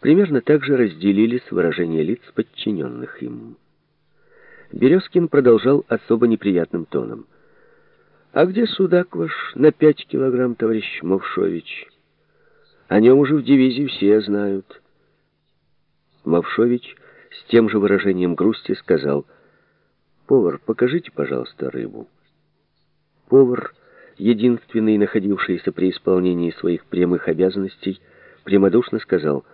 примерно так же разделились выражения лиц подчиненных им. Березкин продолжал особо неприятным тоном. «А где судак ваш на пять килограмм, товарищ Мовшович? О нем уже в дивизии все знают». Мовшович с тем же выражением грусти сказал, «Повар, покажите, пожалуйста, рыбу». Повар, единственный находившийся при исполнении своих прямых обязанностей, прямодушно сказал,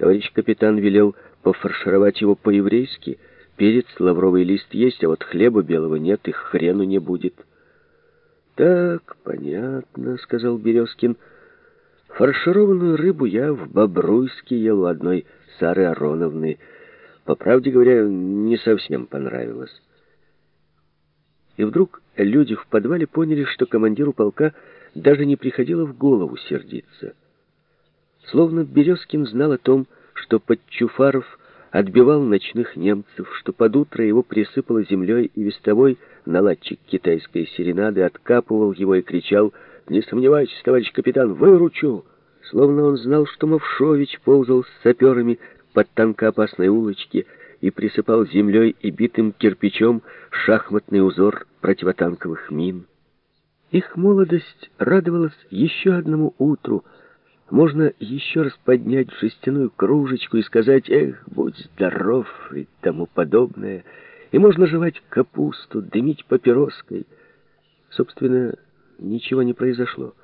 «Товарищ капитан велел пофаршировать его по-еврейски, перец, лавровый лист есть, а вот хлеба белого нет, и хрену не будет». «Так, понятно», — сказал Березкин. «Фаршированную рыбу я в Бобруйске ел у одной Сары Ароновны. По правде говоря, не совсем понравилось». И вдруг люди в подвале поняли, что командиру полка даже не приходило в голову сердиться. Словно Березкин знал о том, что Подчуфаров отбивал ночных немцев, что под утро его присыпало землей и вестовой наладчик китайской серенады откапывал его и кричал «Не сомневайтесь, товарищ капитан, выручу!» Словно он знал, что Мовшович ползал с саперами под танкоопасной улочке и присыпал землей и битым кирпичом шахматный узор противотанковых мин. Их молодость радовалась еще одному утру. Можно еще раз поднять жестяную кружечку и сказать «Эх, будь здоров» и тому подобное. И можно жевать капусту, дымить папироской. Собственно, ничего не произошло.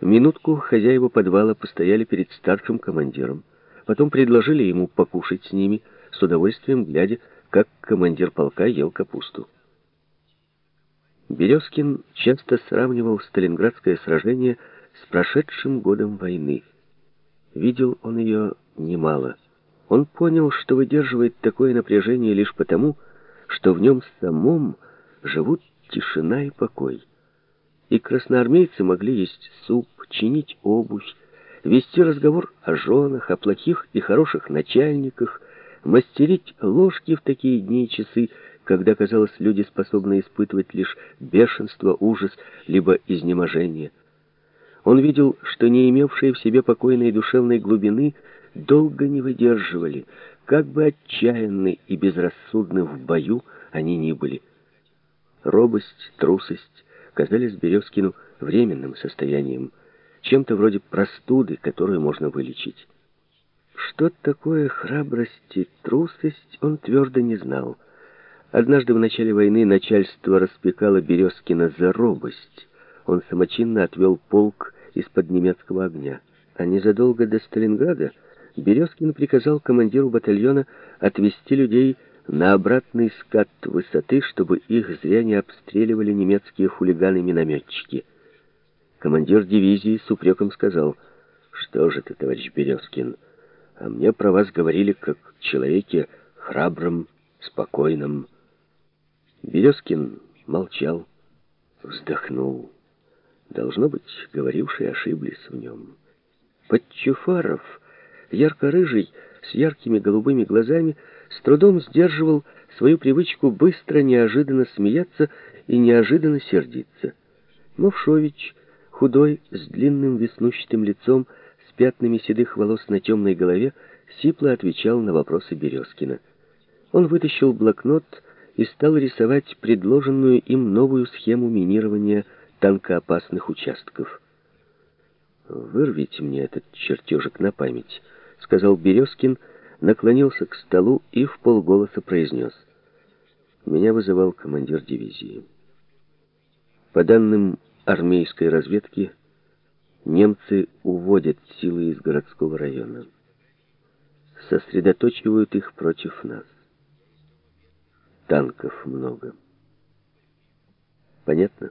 Минутку хозяева подвала постояли перед старшим командиром. Потом предложили ему покушать с ними, с удовольствием глядя, как командир полка ел капусту. Березкин часто сравнивал Сталинградское сражение с прошедшим годом войны. Видел он ее немало. Он понял, что выдерживает такое напряжение лишь потому, что в нем самом живут тишина и покой. И красноармейцы могли есть суп, чинить обувь, вести разговор о женах, о плохих и хороших начальниках, мастерить ложки в такие дни и часы, когда, казалось, люди способны испытывать лишь бешенство, ужас, либо изнеможение. Он видел, что не имевшие в себе покойной душевной глубины долго не выдерживали, как бы отчаянны и безрассудны в бою они ни были. Робость, трусость казались Березкину временным состоянием, чем-то вроде простуды, которую можно вылечить. Что такое храбрость и трусость, он твердо не знал. Однажды в начале войны начальство распекало Березкина за робость. Он самочинно отвел полк из-под немецкого огня. А незадолго до Сталинграда Березкин приказал командиру батальона отвести людей на обратный скат высоты, чтобы их зря не обстреливали немецкие хулиганы-минометчики. Командир дивизии с упреком сказал, «Что же ты, товарищ Березкин, а мне про вас говорили как человеке храбром, спокойном». Березкин молчал, вздохнул. Должно быть, говорившие ошиблись в нем. Подчуфаров, ярко-рыжий, с яркими голубыми глазами, с трудом сдерживал свою привычку быстро, неожиданно смеяться и неожиданно сердиться. Мовшович, худой, с длинным веснущатым лицом, с пятнами седых волос на темной голове, сипло отвечал на вопросы Березкина. Он вытащил блокнот и стал рисовать предложенную им новую схему минирования танкоопасных участков. «Вырвите мне этот чертежик на память», — сказал Березкин, наклонился к столу и в полголоса произнес. «Меня вызывал командир дивизии. По данным армейской разведки, немцы уводят силы из городского района, сосредоточивают их против нас. Танков много. Понятно?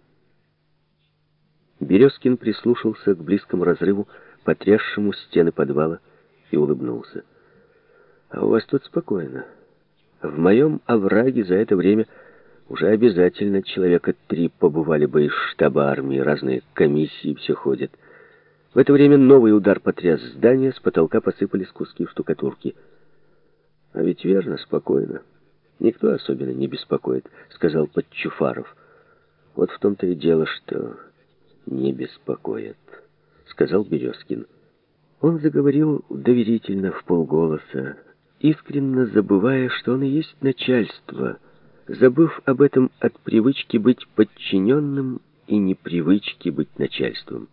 Березкин прислушался к близкому разрыву, потрясшему стены подвала, и улыбнулся. «А у вас тут спокойно. В моем овраге за это время уже обязательно человека три побывали бы из штаба армии, разные комиссии все ходят. В это время новый удар потряс здание, с потолка посыпались куски штукатурки. А ведь верно, спокойно». «Никто особенно не беспокоит», — сказал Подчуфаров. «Вот в том-то и дело, что не беспокоит», — сказал Березкин. Он заговорил доверительно, в полголоса, искренне забывая, что он и есть начальство, забыв об этом от привычки быть подчиненным и непривычки быть начальством.